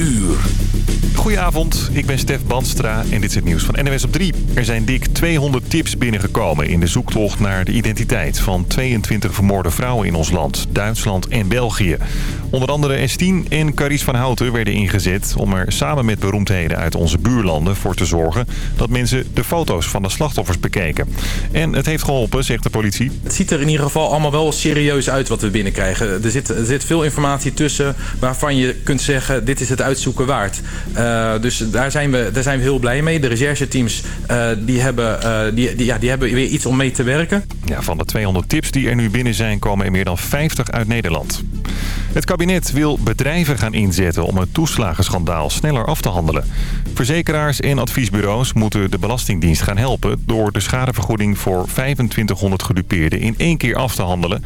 uur. Goedenavond, ik ben Stef Banstra en dit is het nieuws van NWS op 3. Er zijn dik 200 tips binnengekomen in de zoektocht naar de identiteit van 22 vermoorde vrouwen in ons land, Duitsland en België. Onder andere Estien en Carice van Houten werden ingezet om er samen met beroemdheden uit onze buurlanden voor te zorgen dat mensen de foto's van de slachtoffers bekeken. En het heeft geholpen, zegt de politie. Het ziet er in ieder geval allemaal wel serieus uit wat we binnenkrijgen. Er zit, er zit veel informatie tussen waarvan je kunt zeggen dit is het uitzoeken waard. Uh, dus daar zijn, we, daar zijn we heel blij mee. De rechercheteams uh, die hebben, uh, die, die, ja, die hebben weer iets om mee te werken. Ja, van de 200 tips die er nu binnen zijn komen er meer dan 50 uit Nederland. Het kabinet wil bedrijven gaan inzetten om het toeslagenschandaal sneller af te handelen. Verzekeraars en adviesbureaus moeten de Belastingdienst gaan helpen... door de schadevergoeding voor 2500 gedupeerden in één keer af te handelen.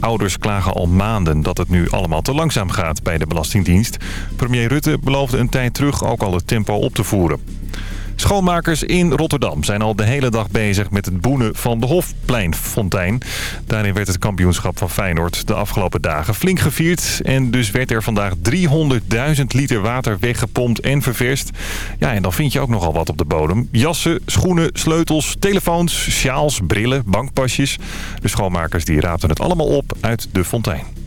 Ouders klagen al maanden dat het nu allemaal te langzaam gaat bij de Belastingdienst. Premier Rutte beloofde een tijd terug ook al het tempo op te voeren. Schoonmakers in Rotterdam zijn al de hele dag bezig met het boenen van de Hofpleinfontein. Daarin werd het kampioenschap van Feyenoord de afgelopen dagen flink gevierd. En dus werd er vandaag 300.000 liter water weggepompt en ververst. Ja, en dan vind je ook nogal wat op de bodem. Jassen, schoenen, sleutels, telefoons, sjaals, brillen, bankpasjes. De schoonmakers die raapten het allemaal op uit de fontein.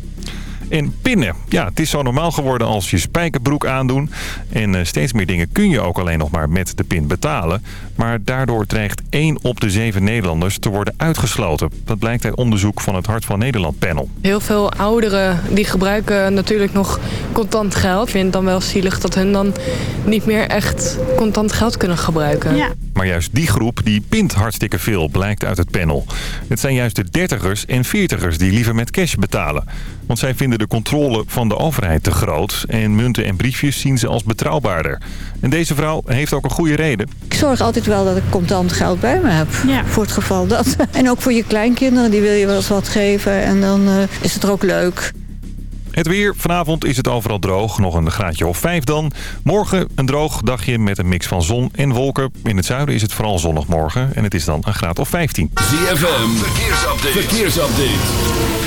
En pinnen. Ja, het is zo normaal geworden als je spijkerbroek aandoen. En uh, steeds meer dingen kun je ook alleen nog maar met de pin betalen. Maar daardoor dreigt 1 op de 7 Nederlanders te worden uitgesloten. Dat blijkt uit onderzoek van het Hart van Nederland panel. Heel veel ouderen die gebruiken natuurlijk nog contant geld. Ik vind het dan wel zielig dat hun dan niet meer echt contant geld kunnen gebruiken. Ja. Maar juist die groep die pint hartstikke veel, blijkt uit het panel. Het zijn juist de dertigers en veertigers die liever met cash betalen. Want zij vinden de controle van de overheid te groot. En munten en briefjes zien ze als betrouwbaarder. En deze vrouw heeft ook een goede reden. Ik zorg altijd wel dat ik contant geld bij me heb. Ja. Voor het geval dat. En ook voor je kleinkinderen, die wil je wel eens wat geven. En dan uh, is het er ook leuk. Het weer. Vanavond is het overal droog. Nog een graadje of 5 dan. Morgen een droog dagje met een mix van zon en wolken. In het zuiden is het vooral zonnig morgen. En het is dan een graad of 15. ZFM. Verkeersupdate. Verkeersupdate.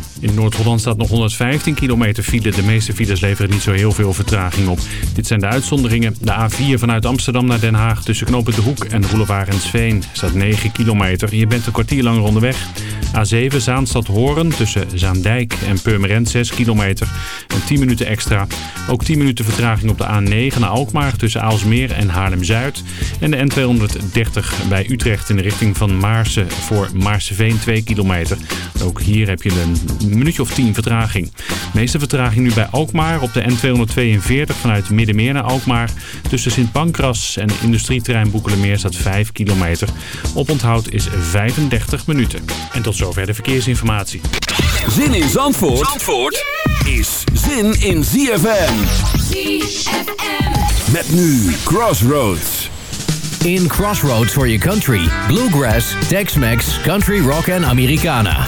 In Noord-Holland staat nog 115 kilometer file. De meeste files leveren niet zo heel veel vertraging op. Dit zijn de uitzonderingen. De A4 vanuit Amsterdam naar Den Haag tussen knopen De Hoek en Roelewaar en Sveen staat 9 kilometer. Je bent een kwartier langer onderweg. A7 Zaanstad Horen tussen Zaandijk en Purmerend 6 kilometer. En 10 minuten extra. Ook 10 minuten vertraging op de A9 naar Alkmaar tussen Aalsmeer en Haarlem-Zuid. En de N230 bij Utrecht in de richting van Maarsen voor Maarseveen 2 kilometer. Ook hier heb je een minuutje of 10 vertraging. De meeste vertraging nu bij Alkmaar op de N242 vanuit Middenmeer naar Alkmaar. Tussen Sint Pancras en industrieterrein Boekelemeer staat 5 kilometer. Oponthoud is 35 minuten. En tot zover de verkeersinformatie. Zin in Zandvoort, Zandvoort is zin in ZFM. ZFM. Met nu Crossroads. In Crossroads for your country. Bluegrass, Tex-Mex, Country Rock en Americana.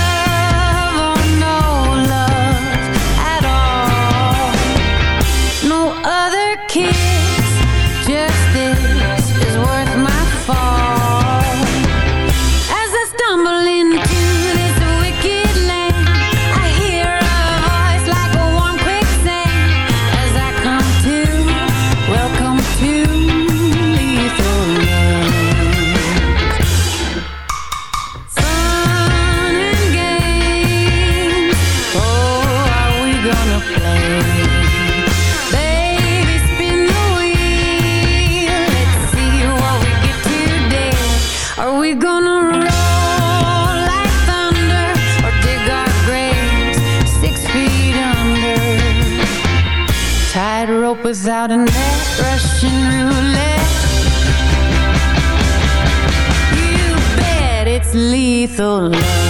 lethal love.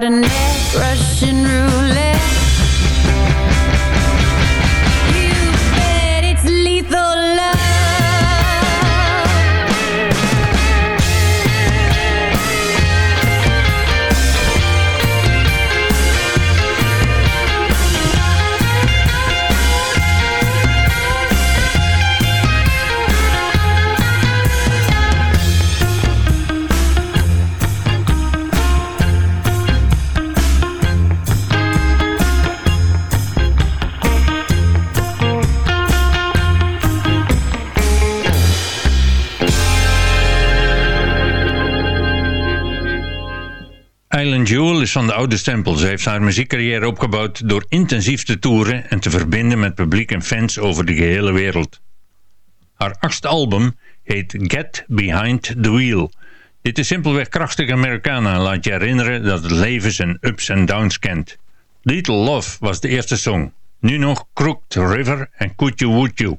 Tightrope without Van de oude stempel. Ze heeft haar muziekcarrière opgebouwd door intensief te toeren en te verbinden met publiek en fans over de gehele wereld. Haar achtste album heet Get Behind the Wheel. Dit is simpelweg krachtig Americana en laat je herinneren dat het leven zijn ups en downs kent. Little Love was de eerste song. Nu nog Crooked River en Could You Would You.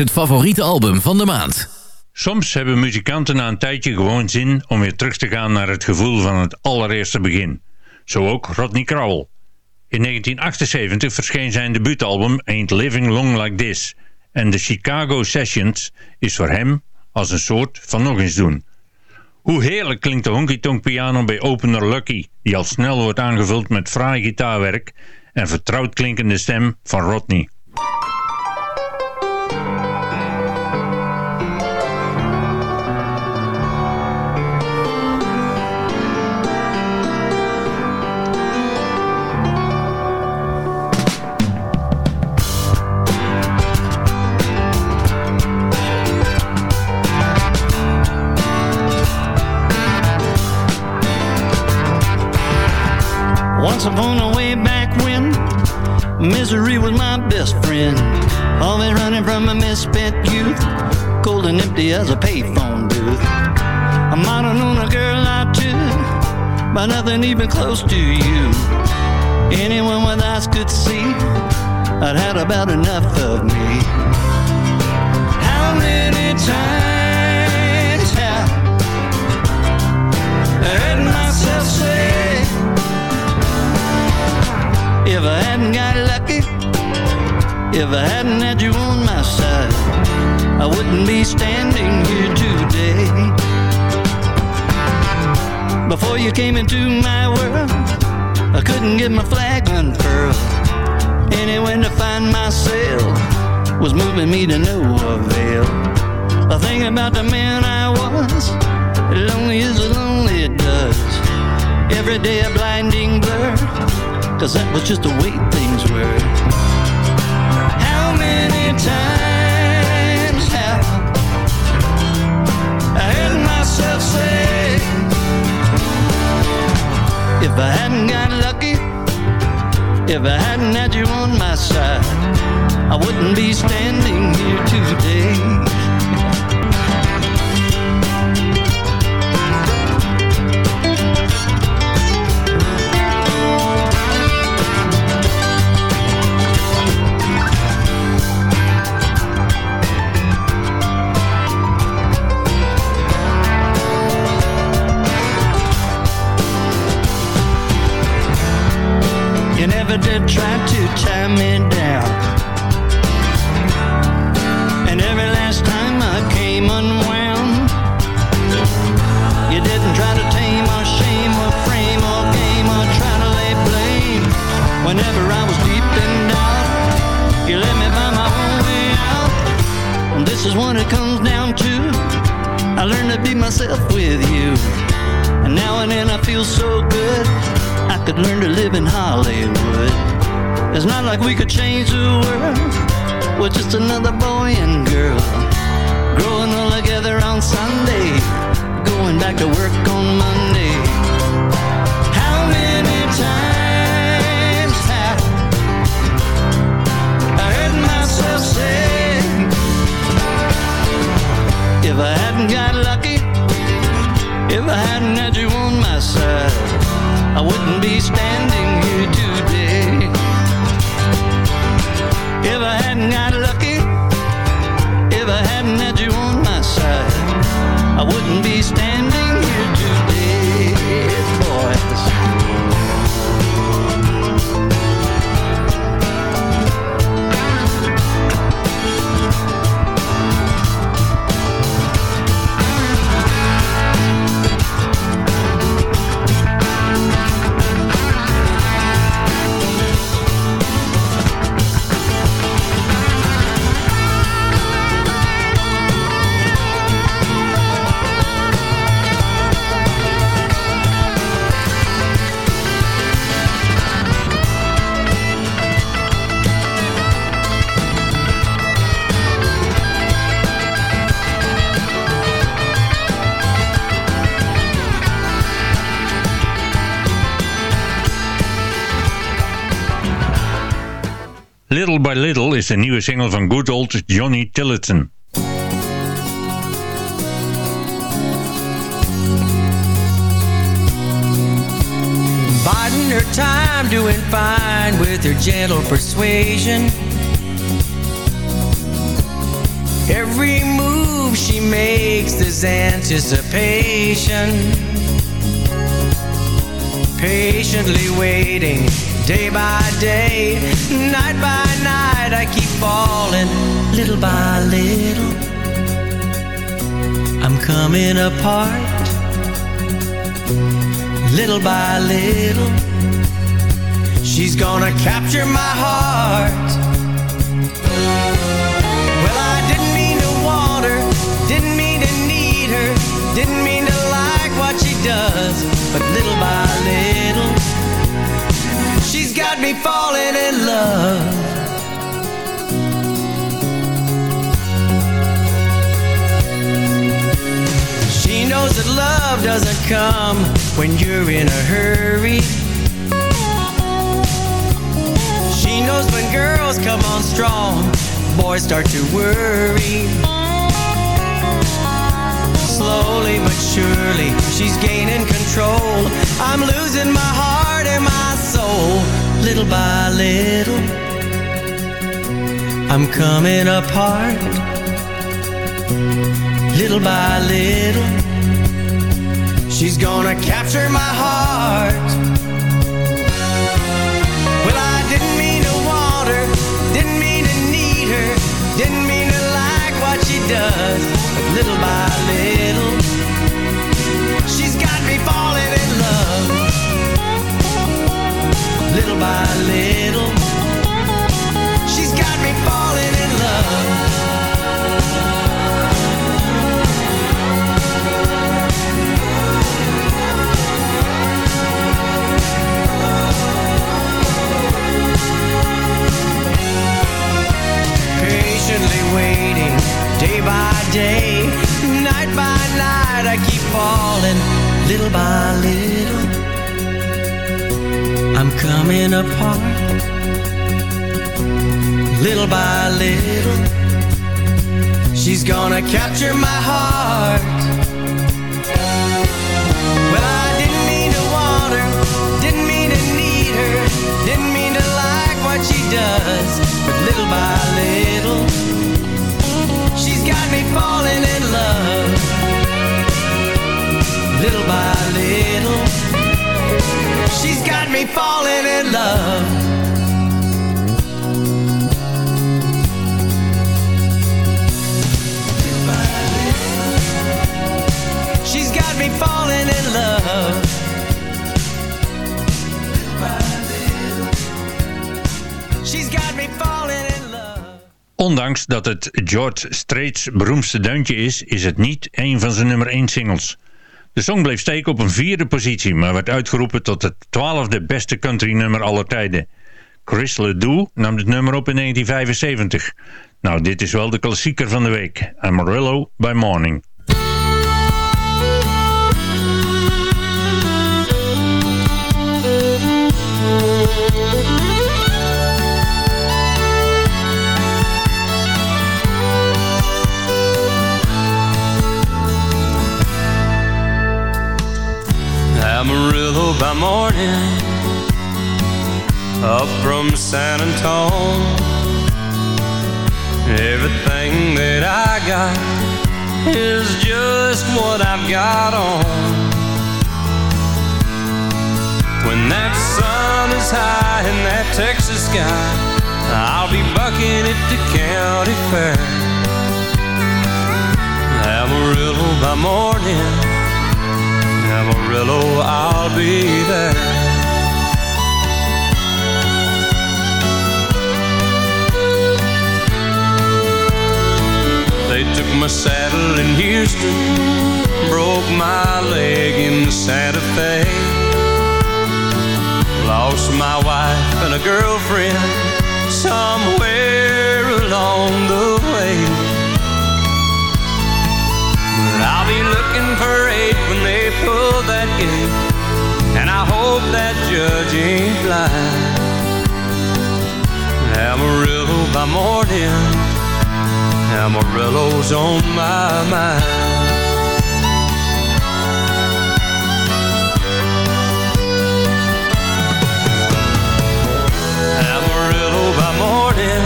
Het favoriete album van de maand. Soms hebben muzikanten na een tijdje gewoon zin om weer terug te gaan naar het gevoel van het allereerste begin. Zo ook Rodney Crowell. In 1978 verscheen zijn debuutalbum Ain't Living Long Like This. En de Chicago Sessions is voor hem als een soort van nog eens doen. Hoe heerlijk klinkt de honky-tonk piano bij opener Lucky, die al snel wordt aangevuld met fraai gitaarwerk en vertrouwd klinkende stem van Rodney. Once upon a way back when misery was my best friend. Always running from a misspent youth, cold and empty as a payphone booth. I might have known a girl or two, but nothing even close to you. Anyone with eyes could see I'd had about enough of me. How many times have I heard myself say? If I hadn't got lucky, if I hadn't had you on my side, I wouldn't be standing here today. Before you came into my world, I couldn't get my flag unfurled. Anywhere to find myself was moving me to no avail. The thing about the man I was, lonely as lonely does. Every day a blinding blur. Cause that was just the way things were. How many times have I heard myself say, if I hadn't got lucky, if I hadn't had you on my side, I wouldn't be standing here today. Never did try to tie me down. And every last time I came unwound, you didn't try to tame or shame or frame or game or try to lay blame. Whenever I was deep in doubt, you let me find my own way out. And this is what it comes down to. I learned to be myself with you. And now and then I feel so good. I could learn to live in Hollywood. It's not like we could change the world. We're just another boy and girl. Growing all together on Sunday. Going back to work on Monday. How many times have I heard myself say, if I hadn't got lucky, if I hadn't had you on my side, I wouldn't be standing here today. If I hadn't got lucky, if I hadn't had you on my side, I wouldn't be standing Little by Little is de nieuwe single van good old Johnny Tillotson. Biding her time, doing fine with her gentle persuasion. Every move she makes, there's anticipation. Patiently waiting, day by day, night by night, I keep falling, little by little. I'm coming apart, little by little. She's gonna capture my heart. Well, I didn't mean to want her, didn't mean to need her, didn't mean to like what she does, but little by little, got me falling in love. She knows that love doesn't come when you're in a hurry. She knows when girls come on strong, boys start to worry. Slowly but surely, she's gaining control. I'm losing my heart and my soul, little by little. I'm coming apart, little by little. She's gonna capture my heart. Well, I didn't mean to want her, didn't mean to need her, didn't mean to like what she does. But little by little, Little by apart little by little. She's gonna capture my heart. Well, I didn't mean to want her, didn't mean to need her, didn't mean to like what she does. But little by little, she's got me falling in love. Little by little, in in. Ondanks dat het George Strait's beroemdste deuntje is, is het niet een van zijn nummer 1 singles. De song bleef steken op een vierde positie, maar werd uitgeroepen tot het twaalfde beste country nummer aller tijden. Chris Ledoux nam het nummer op in 1975. Nou, dit is wel de klassieker van de week. Amarillo by Morning. By morning, up from San Antone. Everything that I got is just what I've got on. When that sun is high in that Texas sky, I'll be bucking at the county fair. Amarillo by morning. Amarillo, I'll be there. They took my saddle in Houston, broke my leg in Santa Fe. Lost my wife and a girlfriend somewhere along the way. I'll be looking for eight when they pull that gate. And I hope that judge ain't blind. Amarillo by morning, Amarillo's on my mind. Amarillo by morning,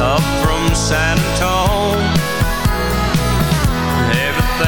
up from San Antonio.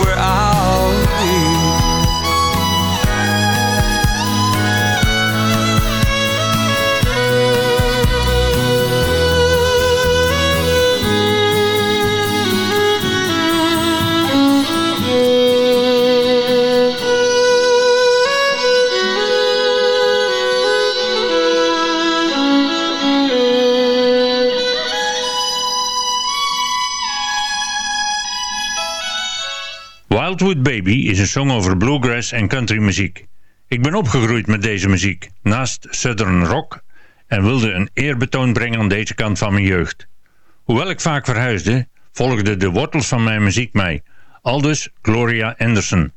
where I Zong over bluegrass en countrymuziek. Ik ben opgegroeid met deze muziek, naast Southern Rock, en wilde een eerbetoon brengen aan deze kant van mijn jeugd. Hoewel ik vaak verhuisde, volgden de wortels van mijn muziek mij. Aldus Gloria Anderson.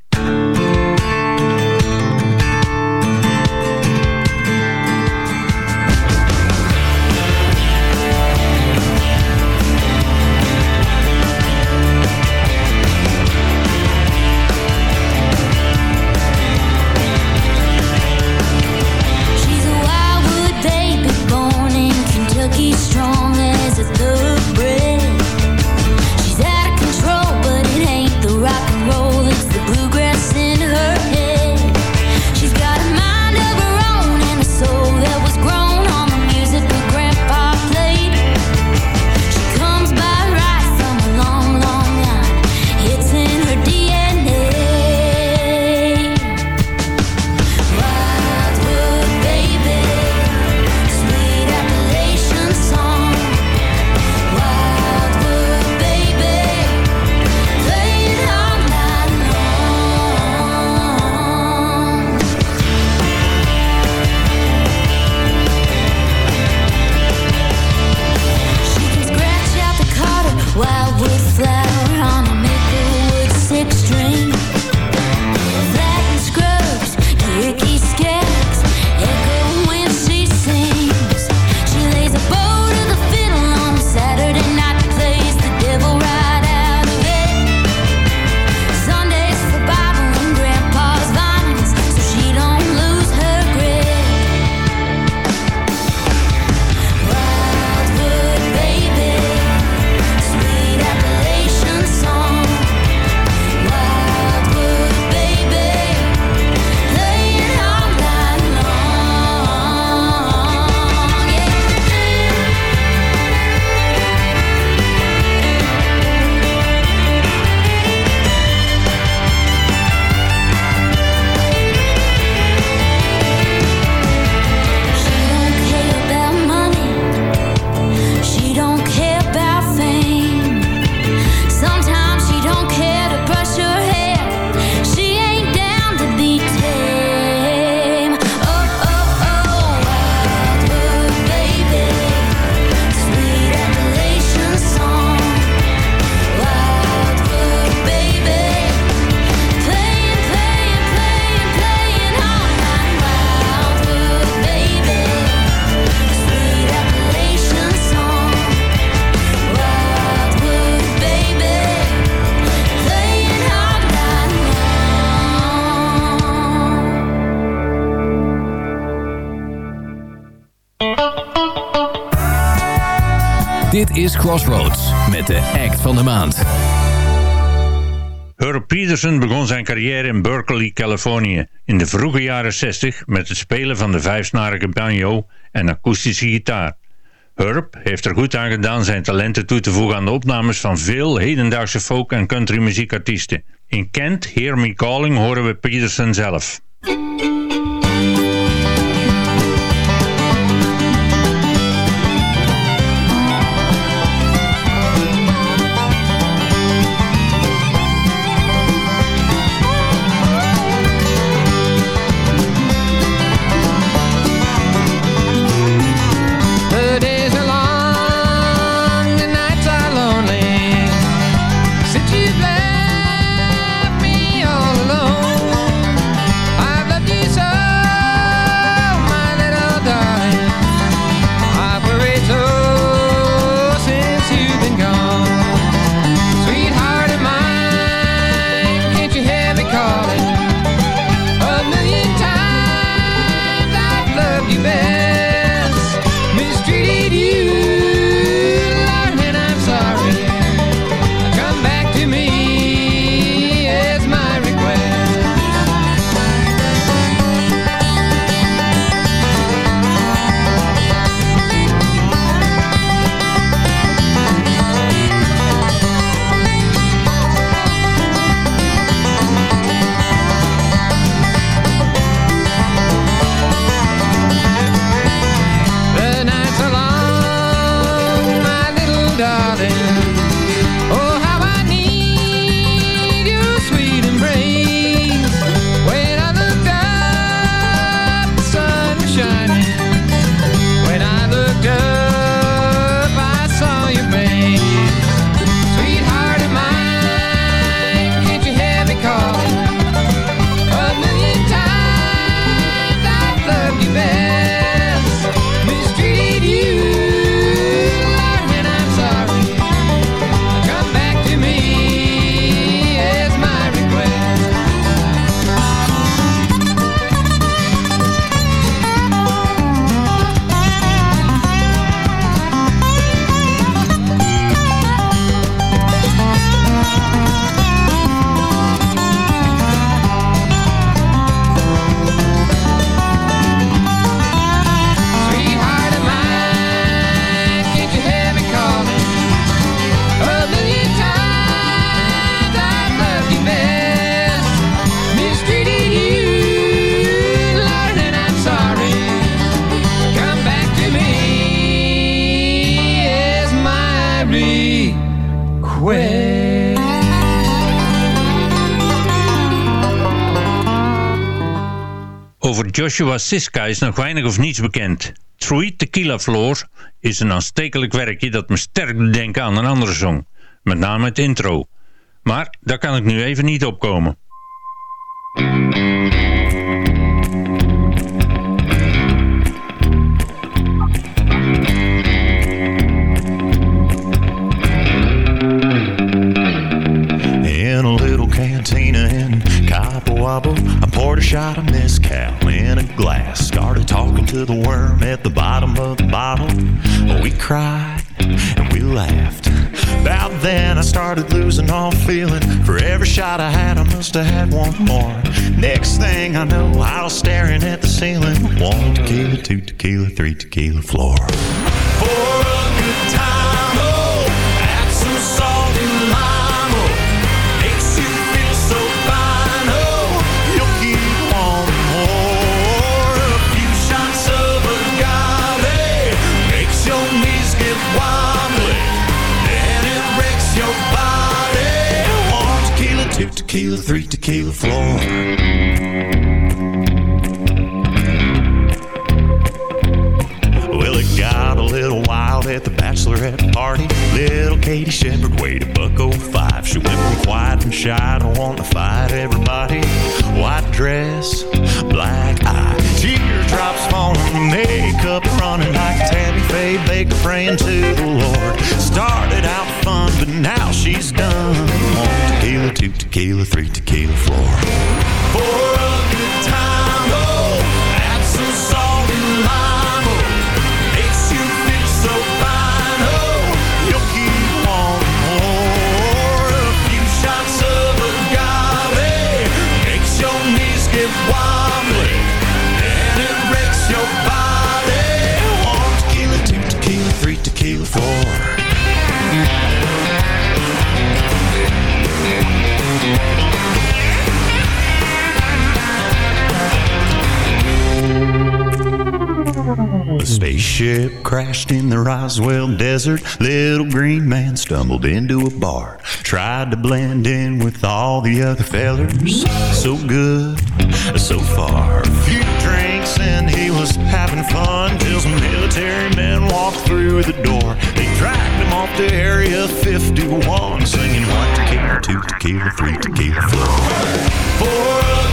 Dit is Crossroads met de act van de maand. Herb Peterson begon zijn carrière in Berkeley, Californië in de vroege jaren 60 met het spelen van de vijfsnarige banjo en akoestische gitaar. Herb heeft er goed aan gedaan zijn talenten toe te voegen aan de opnames van veel hedendaagse folk- en country muziekartiesten. In Kent, Hear Me Calling, horen we Peterson zelf. Joshua Siska is nog weinig of niets bekend. Three Tequila Floors is een aanstekelijk werkje dat me sterk doet denken aan een andere song. Met name het intro. Maar daar kan ik nu even niet opkomen. Poured a shot of mezcal in a glass. Started talking to the worm at the bottom of the bottle. Oh, we cried and we laughed. About then I started losing all feeling. For every shot I had, I must have had one more. Next thing I know, I was staring at the ceiling. One tequila, two tequila, three tequila floor. For tequila, three tequila floor. Well, it got a little wild at the bachelorette party. Little Katie Shepherd weighed a buck oh five. She went from quiet and shy to wanting to fight everybody. White dress, black eye, teardrops falling, makeup running like Tammy Faye Bakker praying to the Lord. Started out fun, but now she's done. Tequila, two tequila, three tequila four. For a good time, oh, spaceship crashed in the Roswell desert. Little green man stumbled into a bar. Tried to blend in with all the other fellers. So good, so far. A few drinks and he was having fun till some military men walked through the door. They dragged him off to Area 51, singing one tequila, two tequila, three tequila flow. For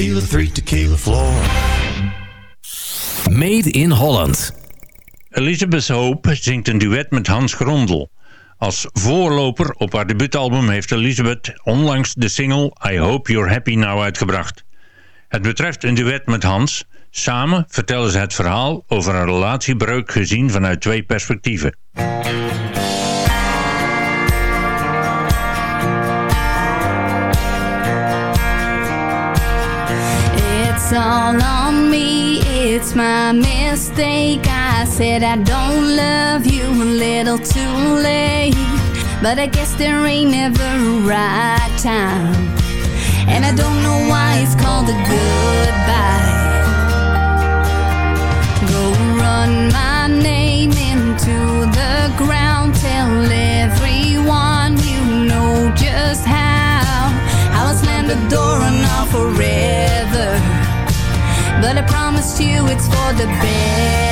Tequila, three tequila flow. Made in Holland. Elizabeth Hope zingt een duet met Hans Grondel. Als voorloper op haar debuutalbum heeft Elizabeth onlangs de single I Hope You're Happy Now uitgebracht. Het betreft een duet met Hans. Samen vertellen ze het verhaal over een relatiebreuk gezien vanuit twee perspectieven. It's all on me, it's my mistake. I said I don't love you a little too late. But I guess there ain't never a right time. And I don't know why it's called a goodbye. Go run my name into the ground. Tell everyone you know just how. I'll slam the door and all forever. But I promised you it's for the better.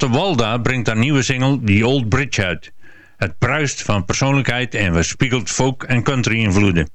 Nederlandse Lotte Walda brengt haar nieuwe single The Old Bridge uit. Het pruist van persoonlijkheid en weerspiegelt folk- en country-invloeden.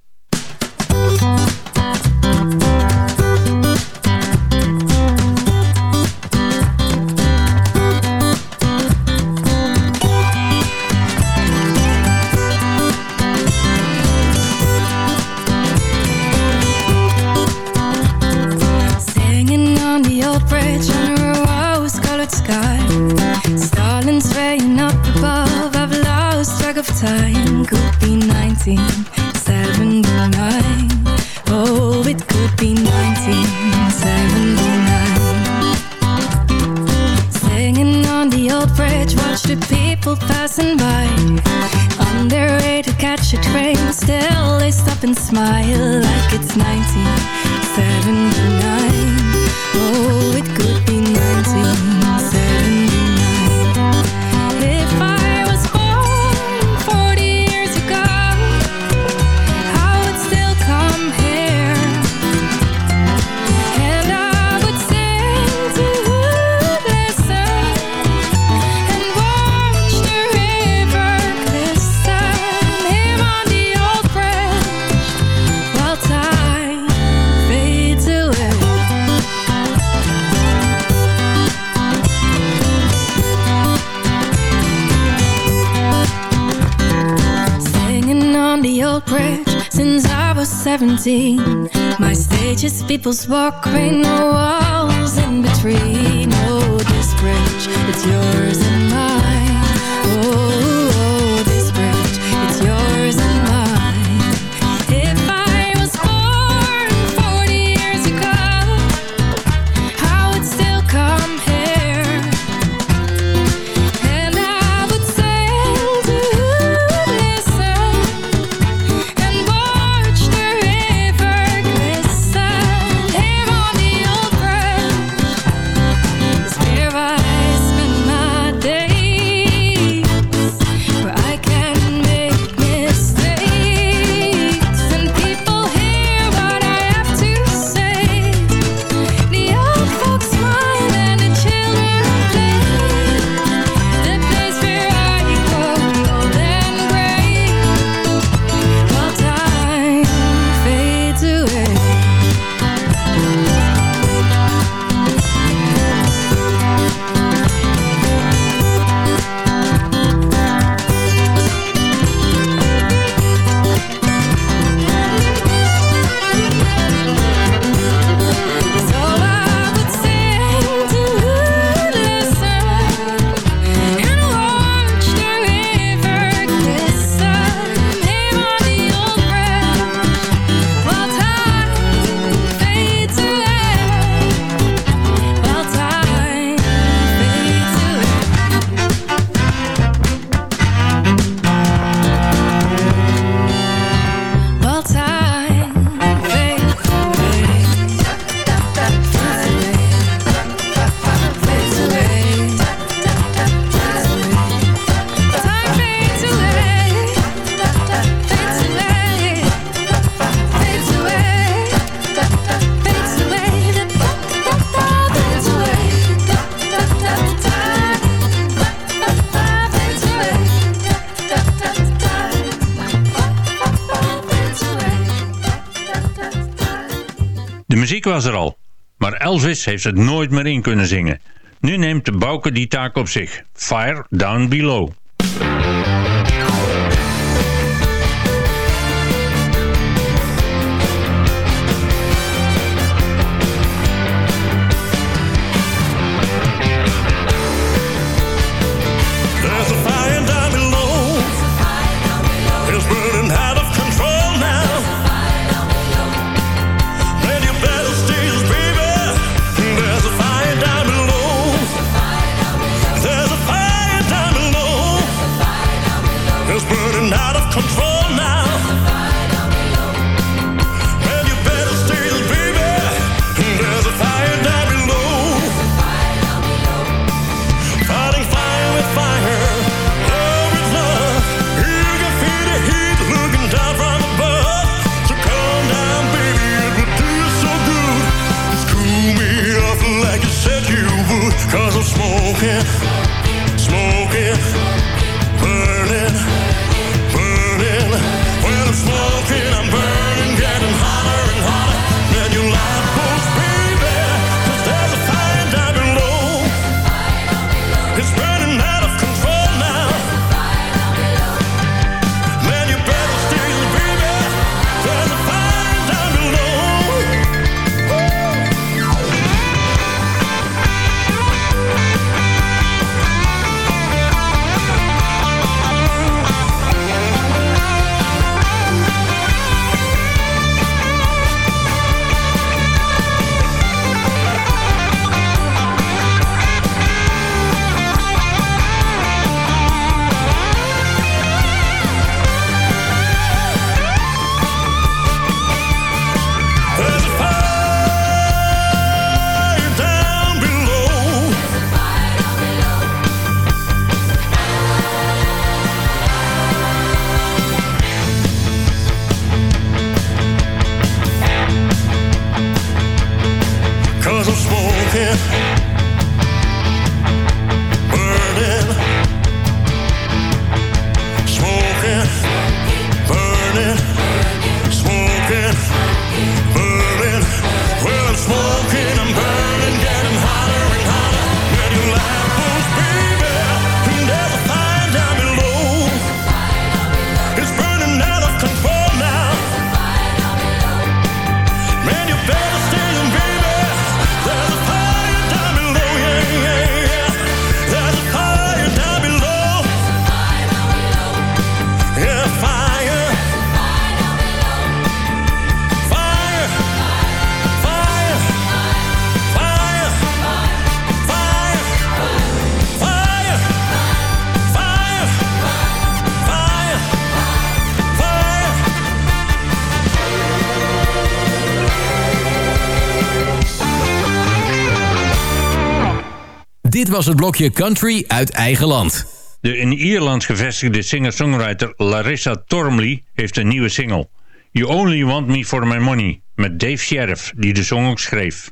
17 My stage is people's walkway, no walls in between. Oh, this bridge, it's yours. was er al. Maar Elvis heeft het nooit meer in kunnen zingen. Nu neemt de Bouke die taak op zich. Fire Down Below. Dit was het blokje Country uit eigen land. De in Ierland gevestigde singer-songwriter Larissa Tormley heeft een nieuwe single. You Only Want Me For My Money met Dave Sheriff, die de song ook schreef.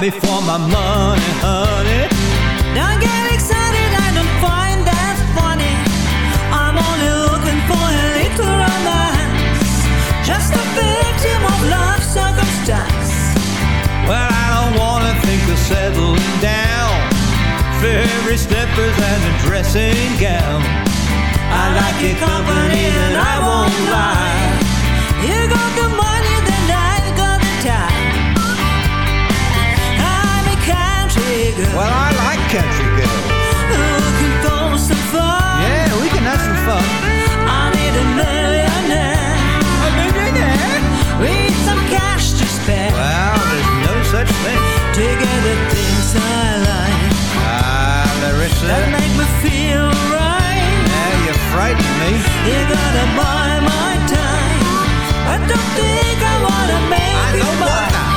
Want for my money, honey. Don't get excited, I don't find that funny. I'm only looking for a little romance. Just a victim of love circumstance. Well, I don't wanna think of settling down. Fairy slippers and a dressing gown. I like your company and I won't lie. You got the country girl. Well, I like country girls. Looking for some fun. Yeah, we can have some fun. I need a millionaire. A millionaire? With some cash to spare. Well, there's no such thing. To get the things I like. Ah, Larissa. That make me feel right. Now you frighten me. You gotta buy my time. I don't think I wanna make I you mine.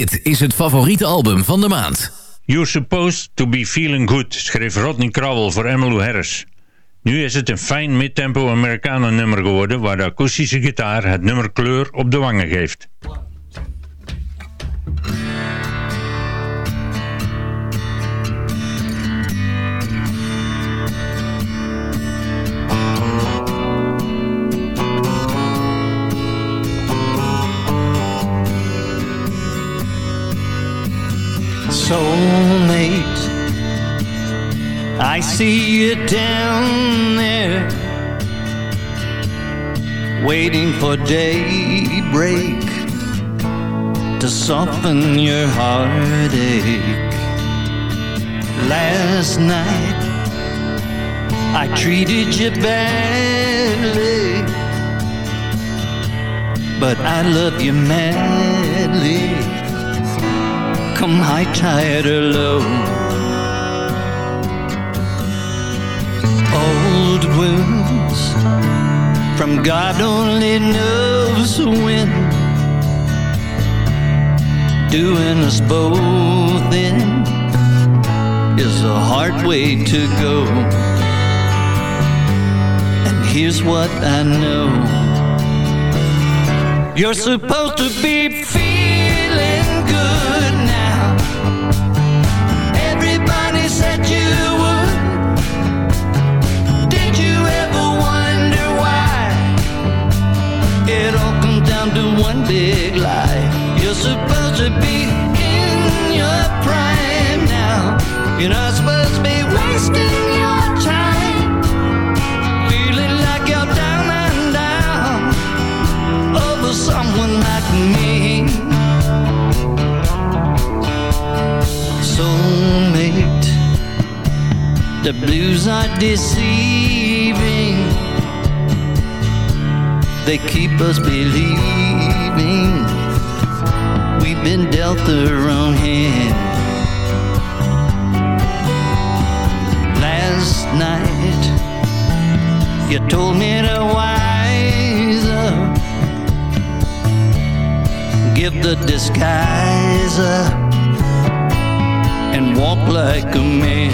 Dit is het favoriete album van de maand. You're Supposed to Be Feeling Good, schreef Rodney Crowell voor Emmylou Harris. Nu is het een fijn midtempo Americana nummer geworden waar de akoestische gitaar het nummer kleur op de wangen geeft. Soulmate. I see you down there, waiting for daybreak to soften your heartache. Last night, I treated you badly, but I love you madly come high tide or low. Old wounds from God only knows when, doing us both in is a hard way to go. And here's what I know You're supposed to be feeling one big lie. You're supposed to be in your prime now. You're not supposed to be wasting your time. Feeling like you're down and down over someone like me. Soulmate, the blues are deceiving. They keep us believing we've been dealt the wrong hand. Last night, you told me to wise up, give the disguise up, and walk like a man.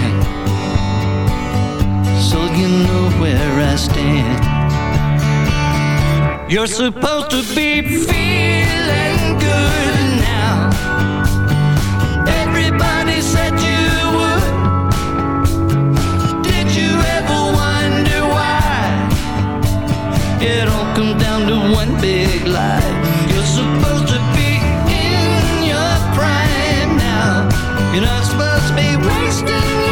So you know where I stand. You're supposed to be feeling good now. Everybody said you would. Did you ever wonder why? It all comes down to one big lie. You're supposed to be in your prime now. You're not supposed to be wasting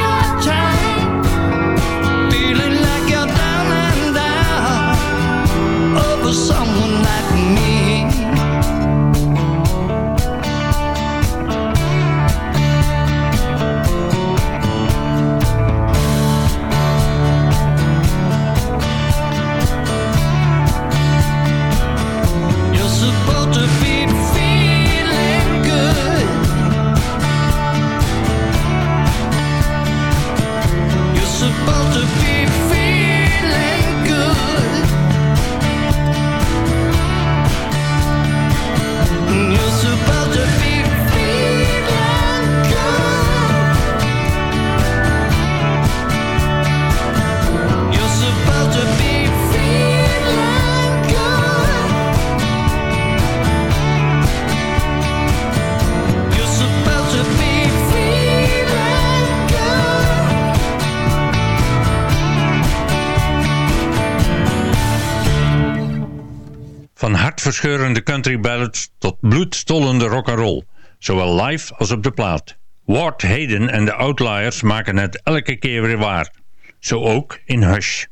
hartverscheurende country ballads tot bloedstollende rock'n'roll. Zowel live als op de plaat. Ward Hayden en de Outliers maken het elke keer weer waar. Zo ook in Hush.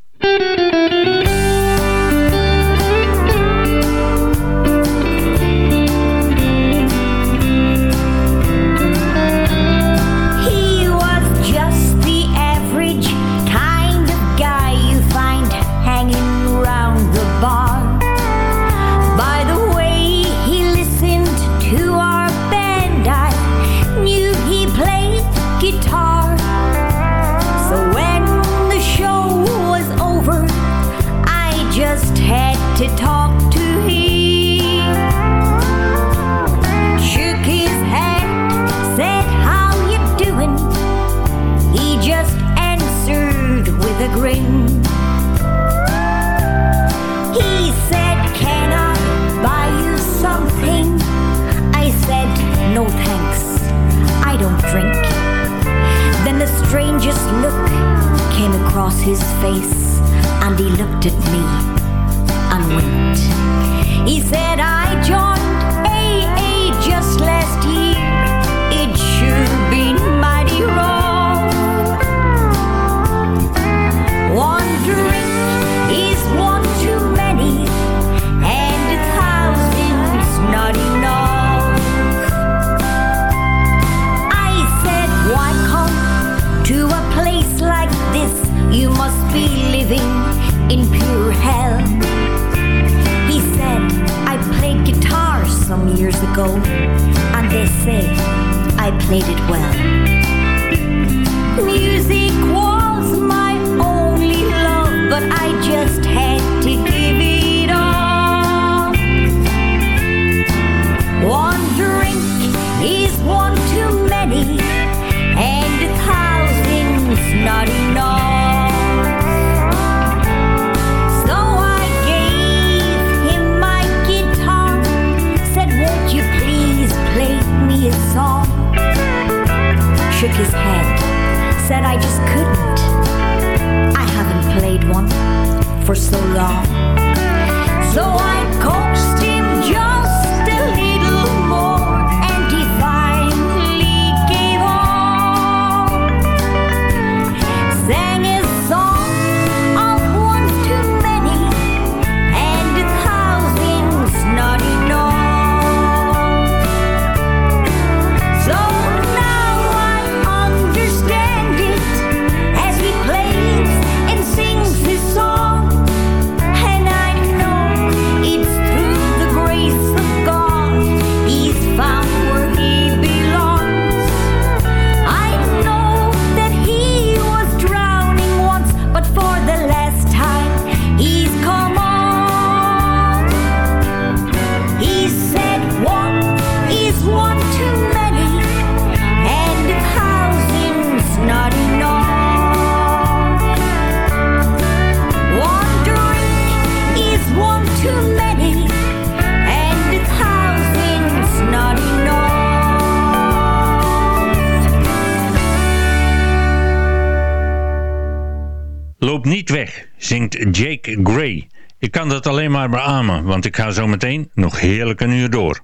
Across his face, and he looked at me and winked. He said, I joined weg, zingt Jake Gray. Ik kan dat alleen maar beamen, want ik ga zo meteen nog heerlijk een uur door.